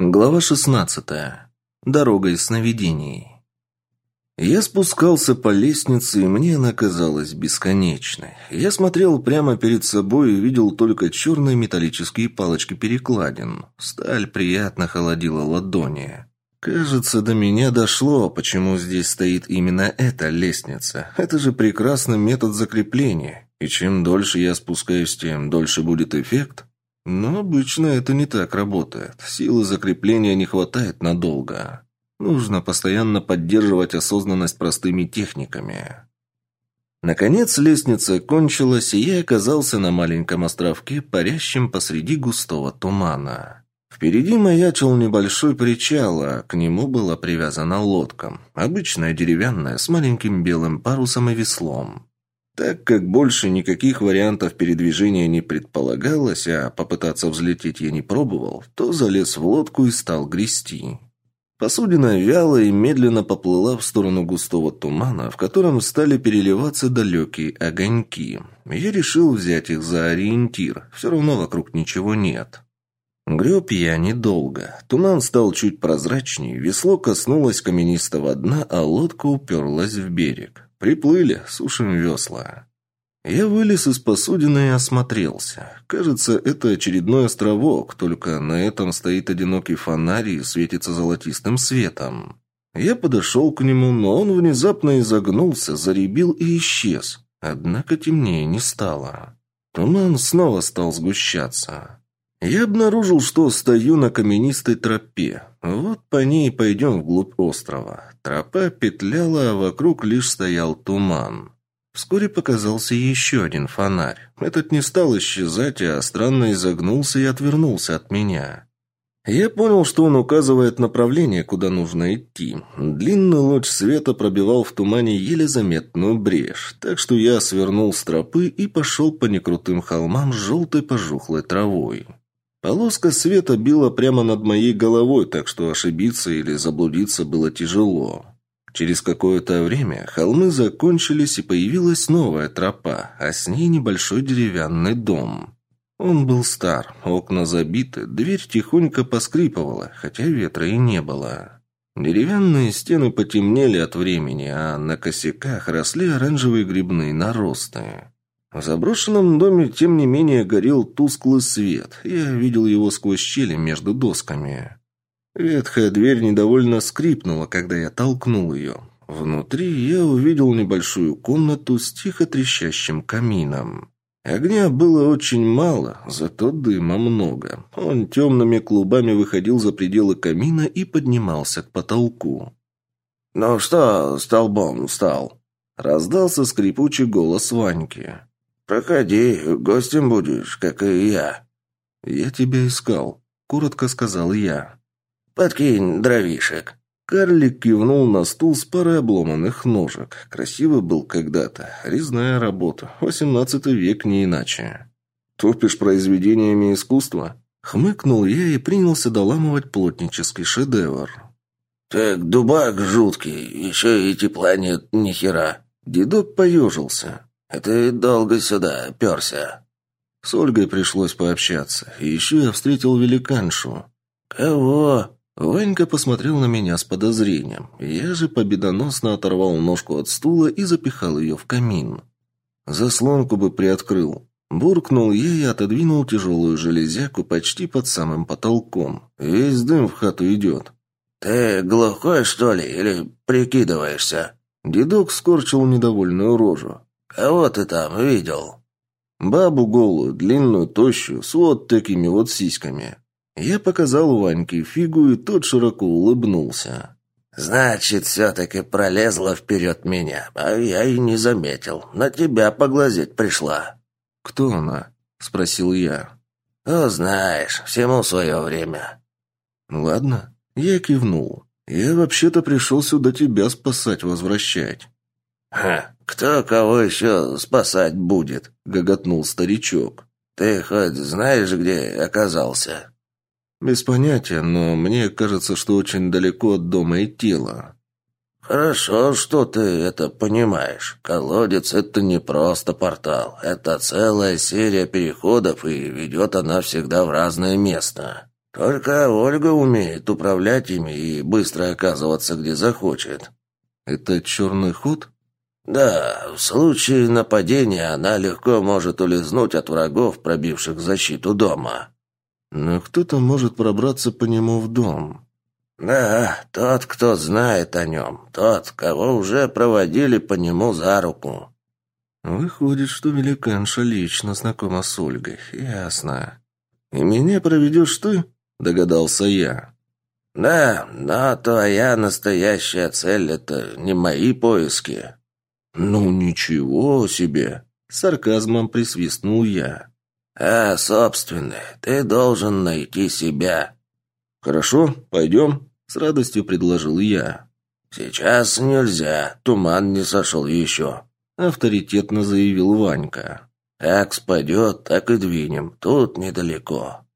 Глава 16. Дорога из сновидений. Я спускался по лестнице, и мне она казалась бесконечной. Я смотрел прямо перед собой и видел только черные металлические палочки перекладин. Сталь приятно холодила ладони. Кажется, до меня дошло, почему здесь стоит именно эта лестница. Это же прекрасный метод закрепления. И чем дольше я спускаюсь, тем дольше будет эффект. Но обычно это не так работает. Силы закрепления не хватает надолго. Нужно постоянно поддерживать осознанность простыми техниками. Наконец лестница кончилась, и я оказался на маленьком островке, парящем посреди густого тумана. Впереди маячил небольшой причал, а к нему была привязана лодка. Обычная деревянная, с маленьким белым парусом и веслом. Так как больше никаких вариантов передвижения не предполагалось, а попытаться взлететь я не пробовал, то залез в лодку и стал грести. Посудина вяло и медленно поплыла в сторону густого тумана, в котором стали переливаться далекие огоньки. Я решил взять их за ориентир, все равно вокруг ничего нет. Греб я недолго. Туман стал чуть прозрачнее, весло коснулось каменистого дна, а лодка уперлась в берег. Приплыли, сушим весла. Я вылез из посудины и осмотрелся. Кажется, это очередной островок, только на этом стоит одинокий фонарь и светится золотистым светом. Я подошел к нему, но он внезапно изогнулся, заребил и исчез. Однако темнее не стало. Туман снова стал сгущаться. Я обнаружил, что стою на каменистой тропе. Вот по ней пойдем вглубь острова. Тропа петляла, а вокруг лишь стоял туман. Вскоре показался еще один фонарь. Этот не стал исчезать, а странно изогнулся и отвернулся от меня. Я понял, что он указывает направление, куда нужно идти. Длинный луч света пробивал в тумане еле заметную брешь, так что я свернул с тропы и пошел по некрутым холмам с желтой пожухлой травой. Полоска света била прямо над моей головой, так что ошибиться или заблудиться было тяжело. Через какое-то время холмы закончились, и появилась новая тропа, а с ней небольшой деревянный дом. Он был стар, окна забиты, дверь тихонько поскрипывала, хотя ветра и не было. Деревянные стены потемнели от времени, а на косяках росли оранжевые грибные наросты. В заброшенном доме, тем не менее, горел тусклый свет. Я видел его сквозь щели между досками. Ветхая дверь недовольно скрипнула, когда я толкнул ее. Внутри я увидел небольшую комнату с тихо трещащим камином. Огня было очень мало, зато дыма много. Он темными клубами выходил за пределы камина и поднимался к потолку. «Ну что столбом стал?» Раздался скрипучий голос Ваньки. «Проходи, гостем будешь, как и я». «Я тебя искал», — коротко сказал я. «Подкинь дровишек». Карлик кивнул на стул с парой обломанных ножек. Красиво был когда-то. Резная работа. Восемнадцатый век не иначе. «Топишь произведениями искусства?» Хмыкнул я и принялся доламывать плотнический шедевр. «Так дубак жуткий, еще и тепла нет ни хера». Дедок поежился. «Это долго сюда перся». С Ольгой пришлось пообщаться. И еще я встретил великаншу. «Кого?» Ванька посмотрел на меня с подозрением. Я же победоносно оторвал ножку от стула и запихал ее в камин. Заслонку бы приоткрыл. Буркнул я и отодвинул тяжелую железяку почти под самым потолком. Весь дым в хату идет. «Ты глухой, что ли, или прикидываешься?» Дедок скорчил недовольную рожу. «Кого ты там видел?» «Бабу голую, длинную, тощую, с вот такими вот сиськами». Я показал Ваньке фигу, и тот широко улыбнулся. «Значит, все-таки пролезла вперед меня, а я и не заметил. На тебя поглазеть пришла». «Кто она?» – спросил я. «Ну, знаешь, всему свое время». «Ладно». Я кивнул. «Я вообще-то пришел сюда тебя спасать, возвращать». «Ха, кто кого еще спасать будет?» — гоготнул старичок. «Ты хоть знаешь, где оказался?» «Без понятия, но мне кажется, что очень далеко от дома и тела». «Хорошо, что ты это понимаешь. Колодец — это не просто портал. Это целая серия переходов, и ведет она всегда в разное место. Только Ольга умеет управлять ими и быстро оказываться, где захочет». «Это черный ход?» «Да, в случае нападения она легко может улизнуть от врагов, пробивших защиту дома». «Но кто-то может пробраться по нему в дом». «Да, тот, кто знает о нем, тот, кого уже проводили по нему за руку». «Выходит, что великанша лично знакома с Ольгой. Ясно. И меня проведешь ты?» – догадался я. «Да, но твоя настоящая цель – это не мои поиски». «Ну ничего себе!» — сарказмом присвистнул я. «А, собственный, ты должен найти себя». «Хорошо, пойдем», — с радостью предложил я. «Сейчас нельзя, туман не сошел еще», — авторитетно заявил Ванька. «Как спадет, так и двинем, тут недалеко».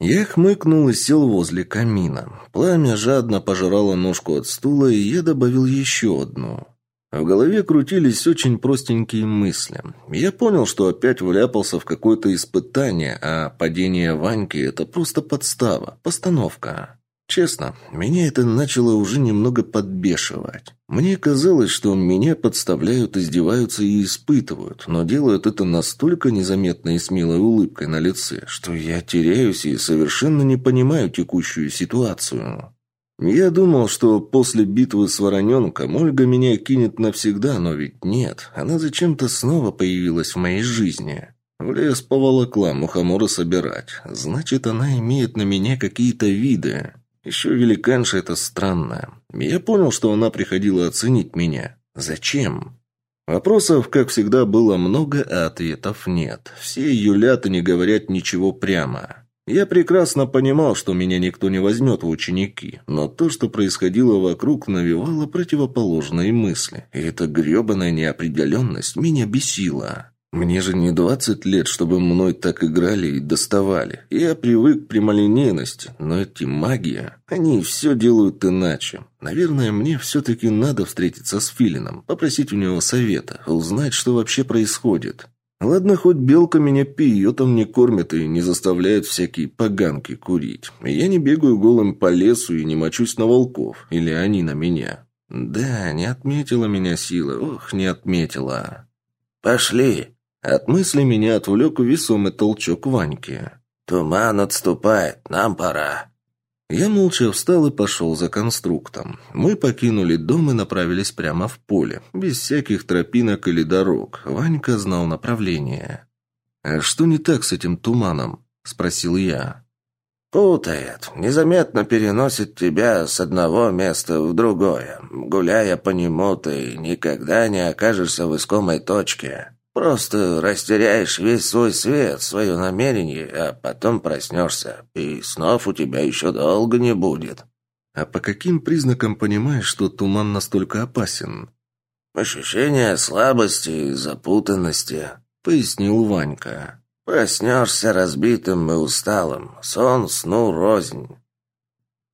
Я хмыкнул и сел возле камина. Пламя жадно пожирало ножку от стула, и я добавил еще одну. В голове крутились очень простенькие мысли. Я понял, что опять вляпался в какое-то испытание, а падение Ваньки – это просто подстава, постановка. Честно, меня это начало уже немного подбешивать. Мне казалось, что меня подставляют, издеваются и испытывают, но делают это настолько незаметной и смелой улыбкой на лице, что я теряюсь и совершенно не понимаю текущую ситуацию. Я думал, что после битвы с Вороненком Ольга меня кинет навсегда, но ведь нет. Она зачем-то снова появилась в моей жизни. В лес поволокла мухоморы собирать. Значит, она имеет на меня какие-то виды. Еще великанша это странная. Я понял, что она приходила оценить меня. Зачем? Вопросов, как всегда, было много, а ответов нет. Все юлят не говорят ничего прямо. Я прекрасно понимал, что меня никто не возьмет в ученики, но то, что происходило вокруг, навевало противоположные мысли, и эта гребаная неопределенность меня бесила. Мне же не двадцать лет, чтобы мной так играли и доставали. Я привык к прямолинейности, но эти магия, они все делают иначе. Наверное, мне все-таки надо встретиться с Филином, попросить у него совета, узнать, что вообще происходит. Ладно, хоть белка меня пиетом не кормит и не заставляет всякие поганки курить. Я не бегаю голым по лесу и не мочусь на волков. Или они на меня. Да, не отметила меня сила. Ох, не отметила. «Пошли!» От мысли меня отвлек весомый толчок Ваньки. «Туман отступает, нам пора». Я молча встал и пошел за конструктом. Мы покинули дом и направились прямо в поле, без всяких тропинок или дорог. Ванька знал направление. «А что не так с этим туманом?» – спросил я. «Путает. Незаметно переносит тебя с одного места в другое. Гуляя по нему, ты никогда не окажешься в искомой точке». Просто растеряешь весь свой свет, свое намерение, а потом проснешься, и снов у тебя еще долго не будет. А по каким признакам понимаешь, что туман настолько опасен? Ощущение слабости и запутанности, пояснил Ванька. Проснешься разбитым и усталым, сон сну рознь.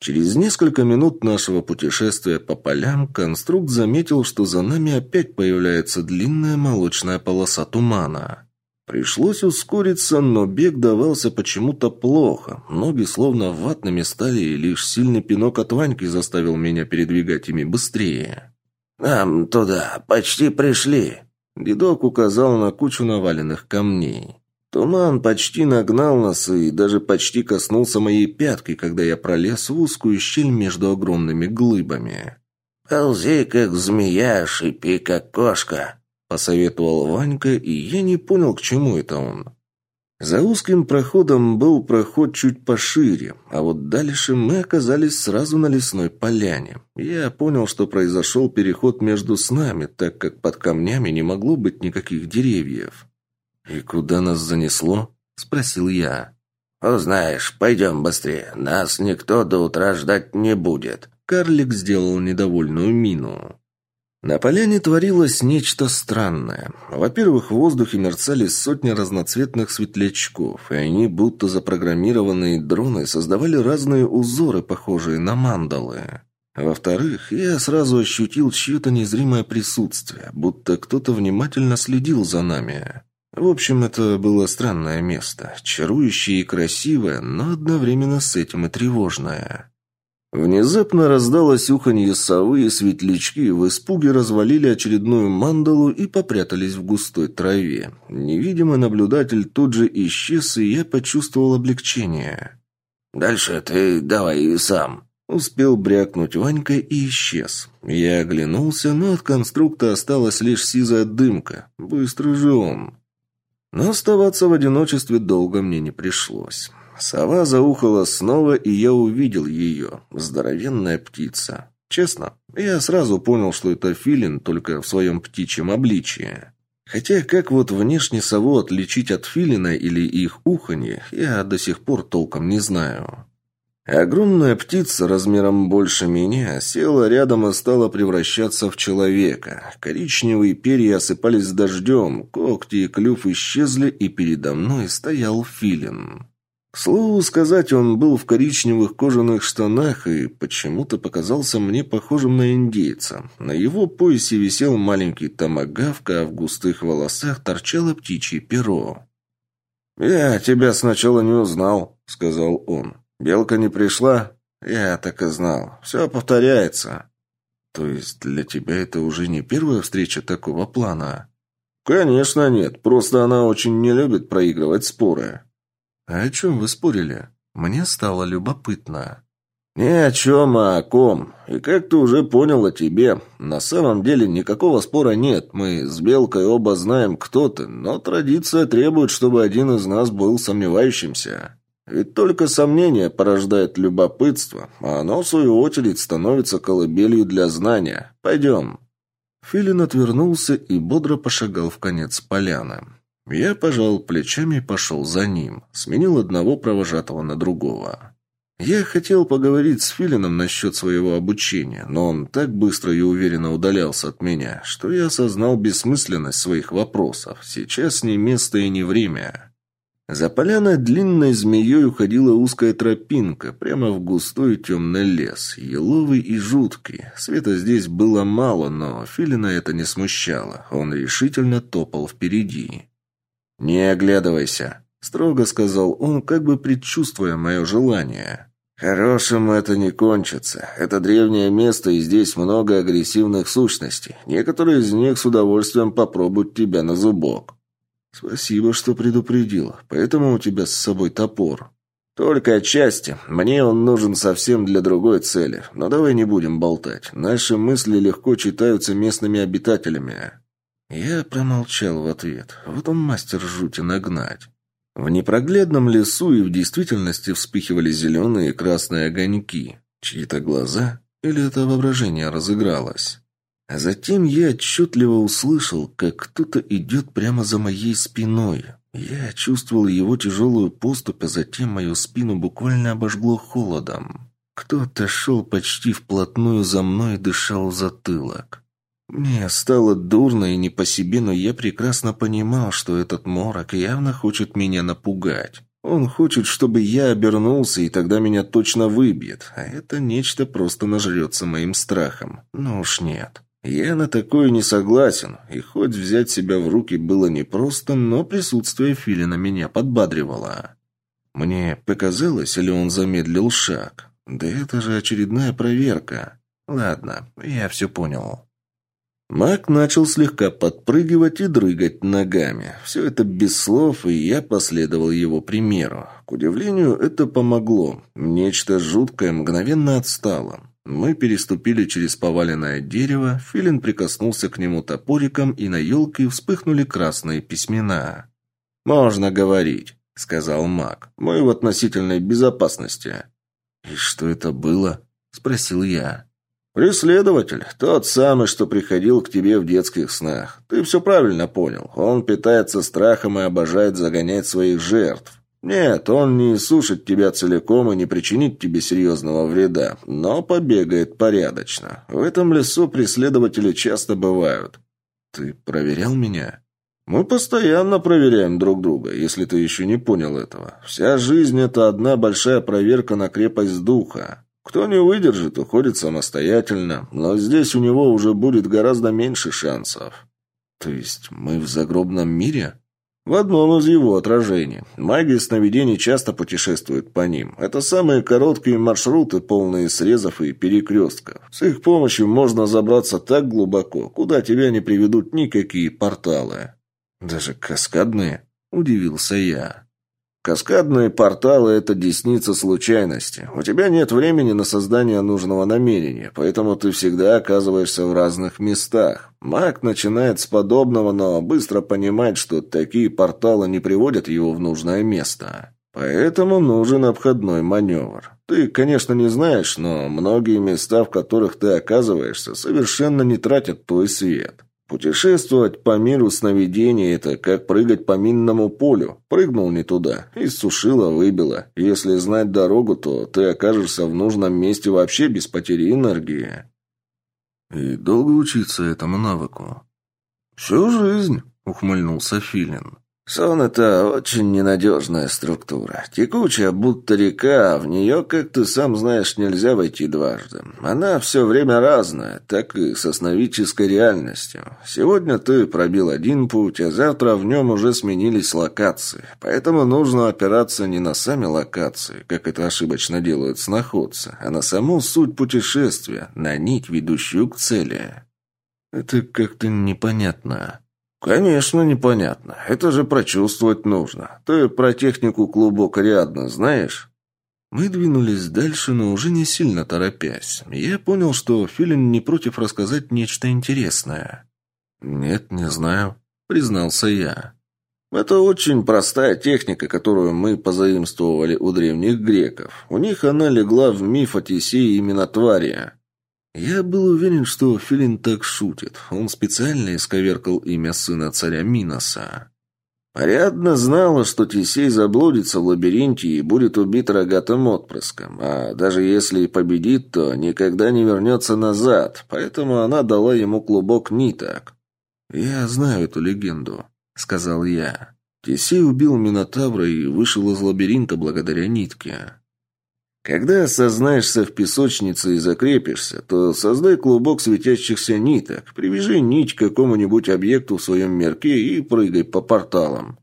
Через несколько минут нашего путешествия по полям конструкт заметил, что за нами опять появляется длинная молочная полоса тумана. Пришлось ускориться, но бег давался почему-то плохо. Ноги словно ватными стали, и лишь сильный пинок от Ваньки заставил меня передвигать ими быстрее. «Нам туда, почти пришли», — дедок указал на кучу наваленных камней. Туман почти нагнал нас и даже почти коснулся моей пятки, когда я пролез в узкую щель между огромными глыбами. «Ползи, как змея, шипи, как кошка», — посоветовал Ванька, и я не понял, к чему это он. За узким проходом был проход чуть пошире, а вот дальше мы оказались сразу на лесной поляне. Я понял, что произошел переход между с нами, так как под камнями не могло быть никаких деревьев. «И куда нас занесло?» – спросил я. «Узнаешь, пойдем быстрее. Нас никто до утра ждать не будет». Карлик сделал недовольную мину. На поляне творилось нечто странное. Во-первых, в воздухе мерцали сотни разноцветных светлячков, и они, будто запрограммированные дроны, создавали разные узоры, похожие на мандалы. Во-вторых, я сразу ощутил чье-то незримое присутствие, будто кто-то внимательно следил за нами. В общем, это было странное место, чарующее и красивое, но одновременно с этим и тревожное. Внезапно раздалось уханье совы, и светлячки в испуге развалили очередную мандалу и попрятались в густой траве. Невидимый наблюдатель тут же исчез, и я почувствовал облегчение. «Дальше ты давай сам», — успел брякнуть Ванька и исчез. Я оглянулся, но от конструкта осталась лишь сизая дымка. Быстро же он. Но оставаться в одиночестве долго мне не пришлось. Сова заухала снова, и я увидел ее. Здоровенная птица. Честно, я сразу понял, что это филин, только в своем птичьем обличии. Хотя как вот внешне сову отличить от филина или их уханье, я до сих пор толком не знаю. Огромная птица размером больше меня села рядом и стала превращаться в человека. Коричневые перья осыпались дождем, когти и клюв исчезли, и передо мной стоял филин. К слову сказать, он был в коричневых кожаных штанах и почему-то показался мне похожим на индейца. На его поясе висел маленький томагавка, а в густых волосах торчало птичье перо. «Я тебя сначала не узнал», — сказал он. «Белка не пришла?» «Я так и знал. Все повторяется». «То есть для тебя это уже не первая встреча такого плана?» «Конечно нет. Просто она очень не любит проигрывать споры». «А о чем вы спорили? Мне стало любопытно». «Ни о чем, а о ком. И как ты уже понял о тебе, на самом деле никакого спора нет. Мы с Белкой оба знаем, кто ты, но традиция требует, чтобы один из нас был сомневающимся. Ведь только сомнение порождает любопытство, а оно, в свою очередь, становится колыбелью для знания. Пойдем». Филин отвернулся и бодро пошагал в конец поляны. Я пожал плечами и пошел за ним. Сменил одного провожатого на другого. Я хотел поговорить с Филином насчет своего обучения, но он так быстро и уверенно удалялся от меня, что я осознал бессмысленность своих вопросов. Сейчас не место и не время. За поляной длинной змеей уходила узкая тропинка, прямо в густой темный лес, еловый и жуткий. Света здесь было мало, но Филина это не смущало. Он решительно топал впереди. «Не оглядывайся», — строго сказал он, как бы предчувствуя мое желание. «Хорошим это не кончится. Это древнее место, и здесь много агрессивных сущностей. Некоторые из них с удовольствием попробуют тебя на зубок». «Спасибо, что предупредил. Поэтому у тебя с собой топор». «Только отчасти. Мне он нужен совсем для другой цели. Но давай не будем болтать. Наши мысли легко читаются местными обитателями». Я промолчал в ответ. Вот он мастер жути нагнать. В непроглядном лесу и в действительности вспыхивали зеленые и красные огоньки. Чьи-то глаза? Или это воображение разыгралось? А затем я отчетливо услышал, как кто-то идет прямо за моей спиной. Я чувствовал его тяжелую поступь, а затем мою спину буквально обожгло холодом. Кто-то шел почти вплотную за мной и дышал в затылок. Мне стало дурно и не по себе, но я прекрасно понимал, что этот морок явно хочет меня напугать. Он хочет, чтобы я обернулся, и тогда меня точно выбьет. А это нечто просто нажрется моим страхом. Ну уж нет. Я на такое не согласен, и хоть взять себя в руки было непросто, но присутствие Филина меня подбадривало. Мне показалось, или он замедлил шаг? Да это же очередная проверка. Ладно, я все понял. Маг начал слегка подпрыгивать и дрыгать ногами. Все это без слов, и я последовал его примеру. К удивлению, это помогло. Нечто жуткое мгновенно отстало. Мы переступили через поваленное дерево, Филин прикоснулся к нему топориком, и на елке вспыхнули красные письмена. «Можно говорить», — сказал маг. «Мы в относительной безопасности». «И что это было?» — спросил я. «Преследователь. Тот самый, что приходил к тебе в детских снах. Ты все правильно понял. Он питается страхом и обожает загонять своих жертв. Нет, он не сушит тебя целиком и не причинит тебе серьезного вреда, но побегает порядочно. В этом лесу преследователи часто бывают». «Ты проверял меня?» «Мы постоянно проверяем друг друга, если ты еще не понял этого. Вся жизнь – это одна большая проверка на крепость духа. Кто не выдержит, уходит самостоятельно, но здесь у него уже будет гораздо меньше шансов. То есть мы в загробном мире? В одном из его отражений. Маги сновидений часто путешествуют по ним. Это самые короткие маршруты, полные срезов и перекрестков. С их помощью можно забраться так глубоко, куда тебя не приведут никакие порталы. Даже каскадные? Удивился я. Каскадные порталы – это десница случайности. У тебя нет времени на создание нужного намерения, поэтому ты всегда оказываешься в разных местах. Маг начинает с подобного, но быстро понимает, что такие порталы не приводят его в нужное место. Поэтому нужен обходной маневр. Ты, конечно, не знаешь, но многие места, в которых ты оказываешься, совершенно не тратят твой свет. Путешествовать по миру сновидений – это как прыгать по минному полю. Прыгнул не туда, и сушило, выбило. Если знать дорогу, то ты окажешься в нужном месте вообще без потери энергии. И долго учиться этому навыку? Всю жизнь, ухмыльнулся Филин. Сон – это очень ненадежная структура. Текучая, будто река, в нее, как ты сам знаешь, нельзя войти дважды. Она все время разная, так и со сновидческой реальностью. Сегодня ты пробил один путь, а завтра в нем уже сменились локации. Поэтому нужно опираться не на сами локации, как это ошибочно делают сноходцы, а на саму суть путешествия, на нить, ведущую к цели. Это как-то непонятно. «Конечно, непонятно. Это же прочувствовать нужно. Ты про технику клубок рядно знаешь?» Мы двинулись дальше, но уже не сильно торопясь. Я понял, что Филин не против рассказать нечто интересное. «Нет, не знаю», — признался я. «Это очень простая техника, которую мы позаимствовали у древних греков. У них она легла в миф о Тесее и Минотваре. Я был уверен, что Филин так шутит. Он специально исковеркал имя сына царя Миноса. Порядно знала, что Тесей заблудится в лабиринте и будет убит рогатым отпрыском, а даже если и победит, то никогда не вернется назад, поэтому она дала ему клубок ниток. «Я знаю эту легенду», — сказал я. Тесей убил Минотавра и вышел из лабиринта благодаря нитке. Когда осознаешься в песочнице и закрепишься, то создай клубок светящихся ниток, привяжи нить к какому-нибудь объекту в своем мерке и прыгай по порталам.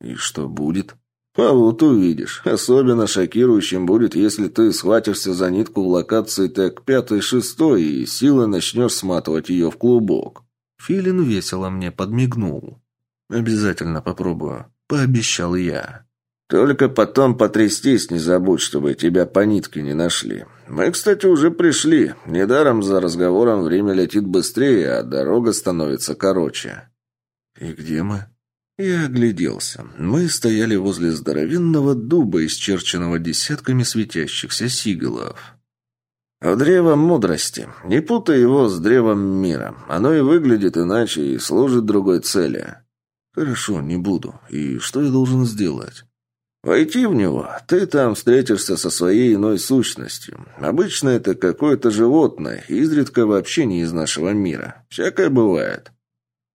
И что будет? А вот увидишь. Особенно шокирующим будет, если ты схватишься за нитку в локации так пятой-шестой и силой начнешь сматывать ее в клубок. Филин весело мне подмигнул. «Обязательно попробую», — пообещал я. Только потом потрястись не забудь, чтобы тебя по нитке не нашли. Мы, кстати, уже пришли. Недаром за разговором время летит быстрее, а дорога становится короче. И где мы? Я огляделся. Мы стояли возле здоровенного дуба, исчерченного десятками светящихся сигалов. В древом мудрости. Не путай его с древом мира. Оно и выглядит иначе и служит другой цели. Хорошо, не буду. И что я должен сделать? Войти в него, ты там встретишься со своей иной сущностью. Обычно это какое-то животное, изредка вообще не из нашего мира. Всякое бывает.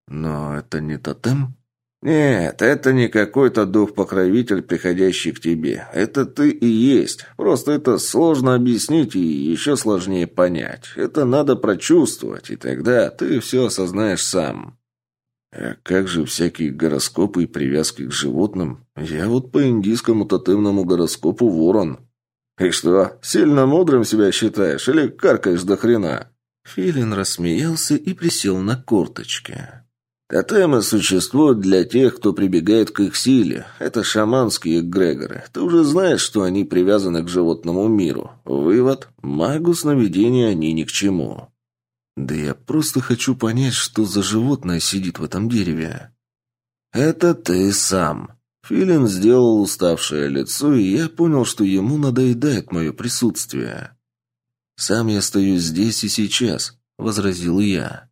Но это не тотем? Нет, это не какой-то дух-покровитель, приходящий к тебе. Это ты и есть. Просто это сложно объяснить и еще сложнее понять. Это надо прочувствовать, и тогда ты все осознаешь сам. А как же всякие гороскопы и привязки к животным? Я вот по индийскому тотемному гороскопу ворон. И что, сильно мудрым себя считаешь или каркаешь до хрена? Филин рассмеялся и присел на корточки. Тотемы существуют для тех, кто прибегает к их силе. Это шаманские эгрегоры. Ты уже знаешь, что они привязаны к животному миру. Вывод – магу сновидения они ни к чему. Да я просто хочу понять, что за животное сидит в этом дереве. Это ты сам. Филин сделал уставшее лицо, и я понял, что ему надоедает мое присутствие. «Сам я стою здесь и сейчас», — возразил я.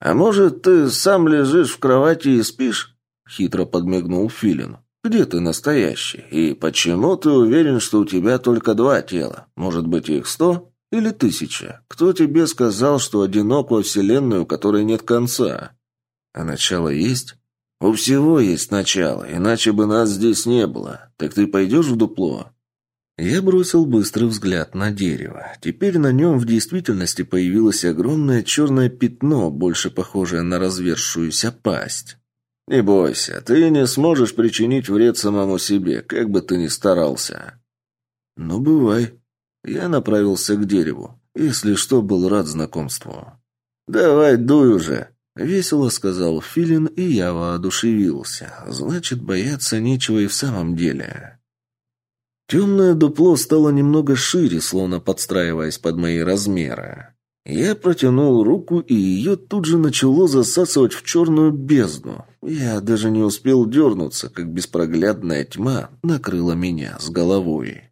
«А может, ты сам лежишь в кровати и спишь?» — хитро подмигнул Филин. «Где ты настоящий? И почему ты уверен, что у тебя только два тела? Может быть, их сто?» Или тысяча? Кто тебе сказал, что одинок во Вселенной, у которой нет конца? А начало есть? У всего есть начало, иначе бы нас здесь не было. Так ты пойдешь в дупло? Я бросил быстрый взгляд на дерево. Теперь на нем в действительности появилось огромное черное пятно, больше похожее на развершуюся пасть. «Не бойся, ты не сможешь причинить вред самому себе, как бы ты ни старался». «Ну, бывай». Я направился к дереву. Если что, был рад знакомству. «Давай, дуй уже!» — весело сказал Филин, и я воодушевился. «Значит, бояться нечего и в самом деле». Темное дупло стало немного шире, словно подстраиваясь под мои размеры. Я протянул руку, и ее тут же начало засасывать в черную бездну. Я даже не успел дернуться, как беспроглядная тьма накрыла меня с головой.